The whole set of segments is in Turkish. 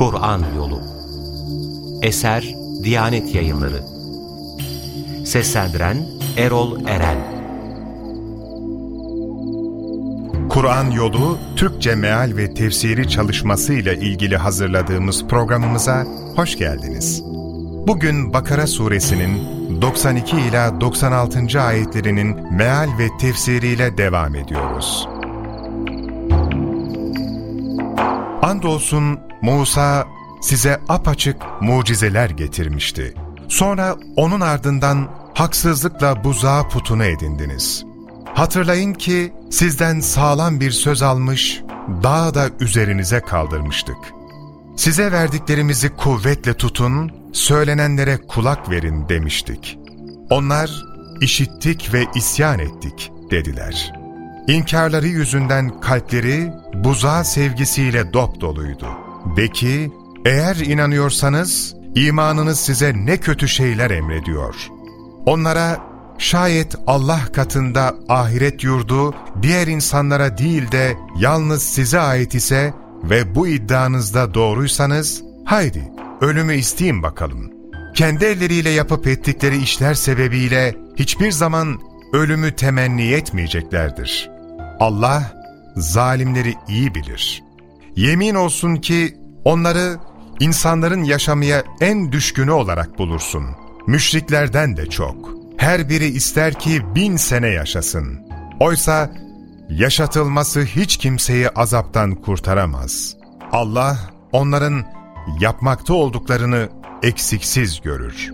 Kur'an Yolu Eser Diyanet Yayınları Seslendiren Erol Eren Kur'an Yolu Türkçe Meal ve Tefsiri çalışması ile ilgili hazırladığımız programımıza hoş geldiniz. Bugün Bakara suresinin 92 ila 96. ayetlerinin meal ve tefsiriyle devam ediyoruz. Andolsun Musa size apaçık mucizeler getirmişti. Sonra onun ardından haksızlıkla buzağı putunu edindiniz. Hatırlayın ki sizden sağlam bir söz almış, dağı da üzerinize kaldırmıştık. Size verdiklerimizi kuvvetle tutun, söylenenlere kulak verin demiştik. Onlar, işittik ve isyan ettik dediler. İnkarları yüzünden kalpleri buzağı sevgisiyle dop doluydu. De ki, eğer inanıyorsanız imanınız size ne kötü şeyler emrediyor. Onlara şayet Allah katında ahiret yurdu diğer insanlara değil de yalnız size ait ise ve bu iddianızda doğruysanız haydi ölümü isteyin bakalım. Kendi elleriyle yapıp ettikleri işler sebebiyle hiçbir zaman ölümü temenni etmeyeceklerdir. Allah zalimleri iyi bilir. Yemin olsun ki onları insanların yaşamaya en düşkünü olarak bulursun. Müşriklerden de çok. Her biri ister ki bin sene yaşasın. Oysa yaşatılması hiç kimseyi azaptan kurtaramaz. Allah onların yapmakta olduklarını eksiksiz görür.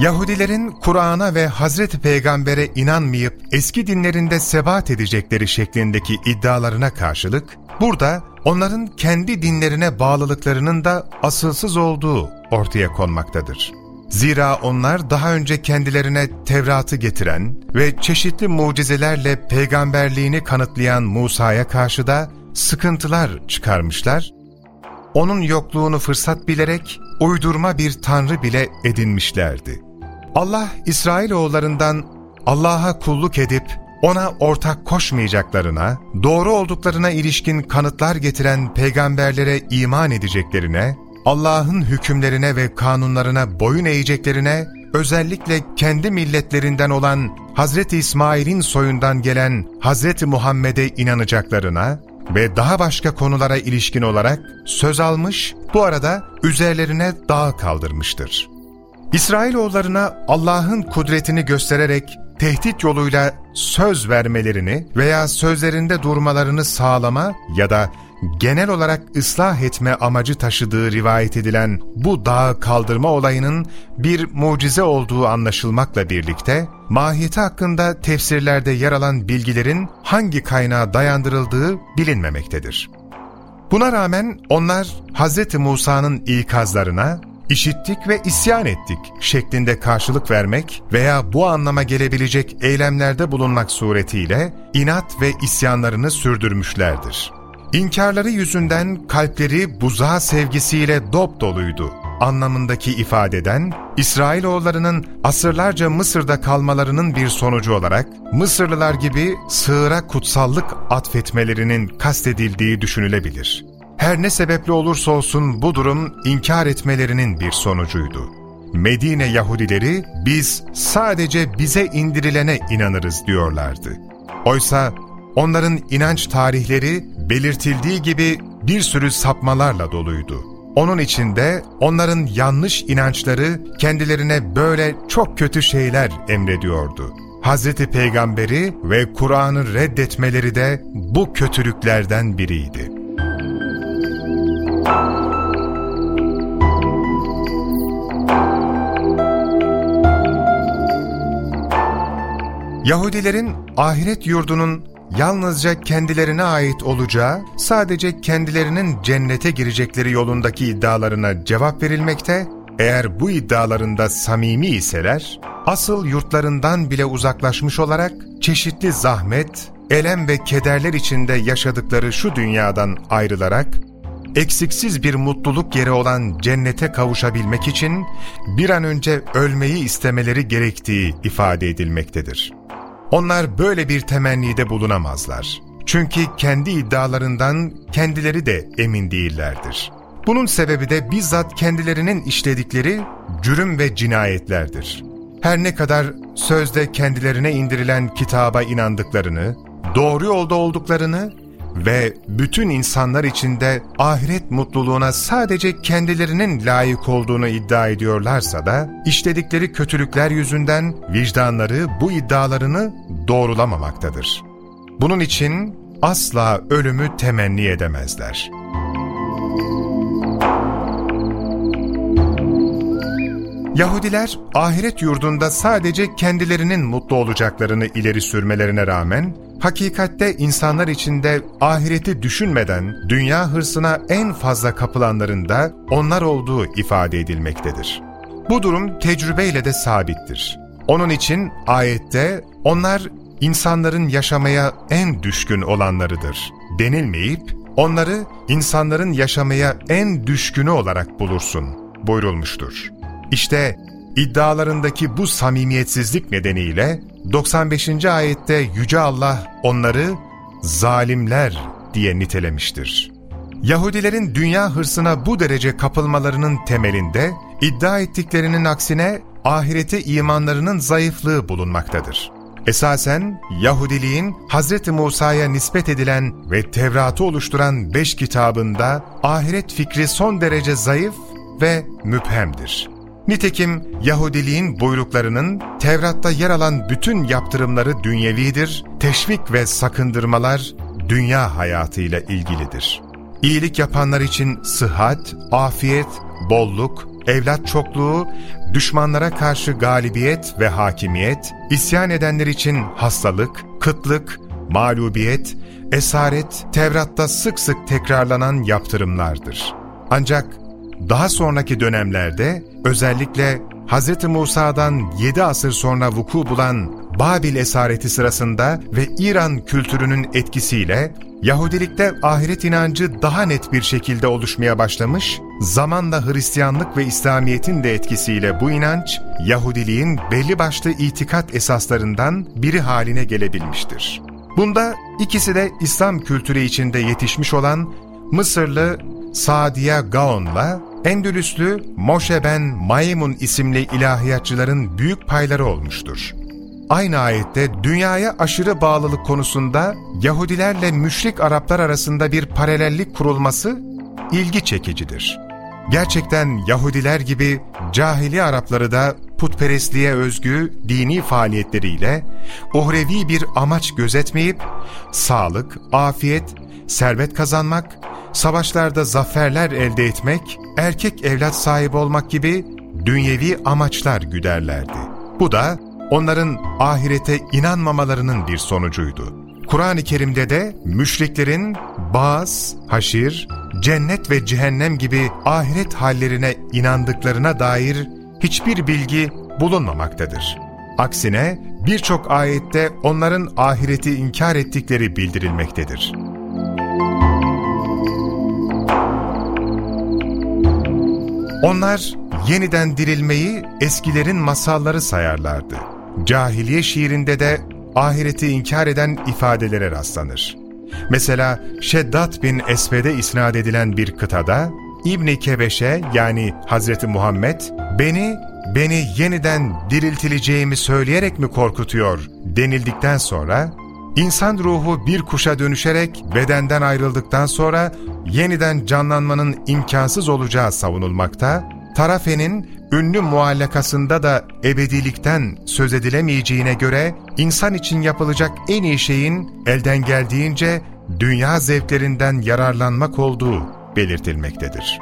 Yahudilerin Kur'an'a ve Hazreti Peygamber'e inanmayıp eski dinlerinde sebat edecekleri şeklindeki iddialarına karşılık, burada onların kendi dinlerine bağlılıklarının da asılsız olduğu ortaya konmaktadır. Zira onlar daha önce kendilerine Tevrat'ı getiren ve çeşitli mucizelerle peygamberliğini kanıtlayan Musa'ya karşı da sıkıntılar çıkarmışlar, onun yokluğunu fırsat bilerek uydurma bir tanrı bile edinmişlerdi. Allah İsrailoğullarından Allah'a kulluk edip ona ortak koşmayacaklarına, doğru olduklarına ilişkin kanıtlar getiren peygamberlere iman edeceklerine, Allah'ın hükümlerine ve kanunlarına boyun eğeceklerine, özellikle kendi milletlerinden olan Hazreti İsmail'in soyundan gelen Hazreti Muhammed'e inanacaklarına ve daha başka konulara ilişkin olarak söz almış, bu arada üzerlerine dağ kaldırmıştır. İsrailoğullarına Allah'ın kudretini göstererek tehdit yoluyla söz vermelerini veya sözlerinde durmalarını sağlama ya da genel olarak ıslah etme amacı taşıdığı rivayet edilen bu dağı kaldırma olayının bir mucize olduğu anlaşılmakla birlikte, mahiyeti hakkında tefsirlerde yer alan bilgilerin hangi kaynağa dayandırıldığı bilinmemektedir. Buna rağmen onlar Hz. Musa'nın ikazlarına işittik ve isyan ettik şeklinde karşılık vermek veya bu anlama gelebilecek eylemlerde bulunmak suretiyle inat ve isyanlarını sürdürmüşlerdir. İnkarları yüzünden kalpleri buzağı sevgisiyle dop doluydu anlamındaki ifadeden, İsrailoğullarının asırlarca Mısır'da kalmalarının bir sonucu olarak, Mısırlılar gibi sığıra kutsallık atfetmelerinin kastedildiği düşünülebilir. Her ne sebeple olursa olsun bu durum inkar etmelerinin bir sonucuydu. Medine Yahudileri biz sadece bize indirilene inanırız diyorlardı. Oysa onların inanç tarihleri belirtildiği gibi bir sürü sapmalarla doluydu. Onun içinde onların yanlış inançları kendilerine böyle çok kötü şeyler emrediyordu. Hz. Peygamberi ve Kur'an'ı reddetmeleri de bu kötülüklerden biriydi. Yahudilerin ahiret yurdunun yalnızca kendilerine ait olacağı, sadece kendilerinin cennete girecekleri yolundaki iddialarına cevap verilmekte, eğer bu iddialarında samimi iseler, asıl yurtlarından bile uzaklaşmış olarak çeşitli zahmet, elem ve kederler içinde yaşadıkları şu dünyadan ayrılarak, eksiksiz bir mutluluk yeri olan cennete kavuşabilmek için bir an önce ölmeyi istemeleri gerektiği ifade edilmektedir. Onlar böyle bir temennide bulunamazlar. Çünkü kendi iddialarından kendileri de emin değillerdir. Bunun sebebi de bizzat kendilerinin işledikleri cürüm ve cinayetlerdir. Her ne kadar sözde kendilerine indirilen kitaba inandıklarını, doğru yolda olduklarını ve bütün insanlar içinde ahiret mutluluğuna sadece kendilerinin layık olduğunu iddia ediyorlarsa da, işledikleri kötülükler yüzünden vicdanları bu iddialarını doğrulamamaktadır. Bunun için asla ölümü temenni edemezler. Yahudiler ahiret yurdunda sadece kendilerinin mutlu olacaklarını ileri sürmelerine rağmen, hakikatte insanlar içinde ahireti düşünmeden dünya hırsına en fazla kapılanların da onlar olduğu ifade edilmektedir. Bu durum tecrübeyle de sabittir. Onun için ayette onlar insanların yaşamaya en düşkün olanlarıdır denilmeyip onları insanların yaşamaya en düşkünü olarak bulursun buyurulmuştur. İşte iddialarındaki bu samimiyetsizlik nedeniyle 95. ayette Yüce Allah onları zalimler diye nitelemiştir. Yahudilerin dünya hırsına bu derece kapılmalarının temelinde iddia ettiklerinin aksine ahirete imanlarının zayıflığı bulunmaktadır. Esasen Yahudiliğin Hz. Musa'ya nispet edilen ve Tevrat'ı oluşturan beş kitabında ahiret fikri son derece zayıf ve müphemdir. Nitekim Yahudiliğin buyruklarının Tevrat'ta yer alan bütün yaptırımları dünyevidir, teşvik ve sakındırmalar dünya hayatıyla ilgilidir. İyilik yapanlar için sıhhat, afiyet, bolluk, evlat çokluğu, düşmanlara karşı galibiyet ve hakimiyet, isyan edenler için hastalık, kıtlık, mağlubiyet, esaret, Tevrat'ta sık sık tekrarlanan yaptırımlardır. Ancak daha sonraki dönemlerde özellikle Hz. Musa'dan 7 asır sonra vuku bulan Babil esareti sırasında ve İran kültürünün etkisiyle Yahudilikte ahiret inancı daha net bir şekilde oluşmaya başlamış, zamanla Hristiyanlık ve İslamiyet'in de etkisiyle bu inanç, Yahudiliğin belli başlı itikat esaslarından biri haline gelebilmiştir. Bunda ikisi de İslam kültürü içinde yetişmiş olan Mısırlı Sadiye Gaon'la Endülüslü Moshe ben Maymun isimli ilahiyatçıların büyük payları olmuştur. Aynı ayette dünyaya aşırı bağlılık konusunda Yahudilerle müşrik Araplar arasında bir paralellik kurulması ilgi çekicidir. Gerçekten Yahudiler gibi cahili Arapları da putperestliğe özgü dini faaliyetleriyle uhrevi bir amaç gözetmeyip sağlık, afiyet, servet kazanmak, savaşlarda zaferler elde etmek, erkek evlat sahibi olmak gibi dünyevi amaçlar güderlerdi. Bu da onların ahirete inanmamalarının bir sonucuydu. Kur'an-ı Kerim'de de müşriklerin Baz, Haşir, cennet ve cehennem gibi ahiret hallerine inandıklarına dair hiçbir bilgi bulunmamaktadır. Aksine birçok ayette onların ahireti inkar ettikleri bildirilmektedir. Onlar yeniden dirilmeyi eskilerin masalları sayarlardı. Cahiliye şiirinde de ahireti inkar eden ifadelere rastlanır. Mesela Şeddat bin Esved'e isnat edilen bir kıtada İbni Kebeş'e yani Hazreti Muhammed beni beni yeniden diriltileceğimi söyleyerek mi korkutuyor denildikten sonra insan ruhu bir kuşa dönüşerek bedenden ayrıldıktan sonra yeniden canlanmanın imkansız olacağı savunulmakta, Tarafe'nin ünlü muallakasında da ebedilikten söz edilemeyeceğine göre insan için yapılacak en iyi şeyin elden geldiğince dünya zevklerinden yararlanmak olduğu belirtilmektedir.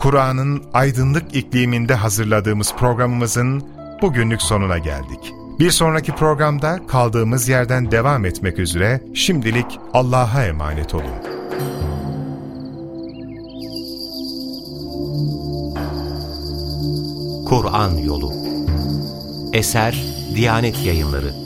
Kur'an'ın aydınlık ikliminde hazırladığımız programımızın bugünlük sonuna geldik. Bir sonraki programda kaldığımız yerden devam etmek üzere şimdilik Allah'a emanet olun. Kur'an Yolu Eser Diyanet Yayınları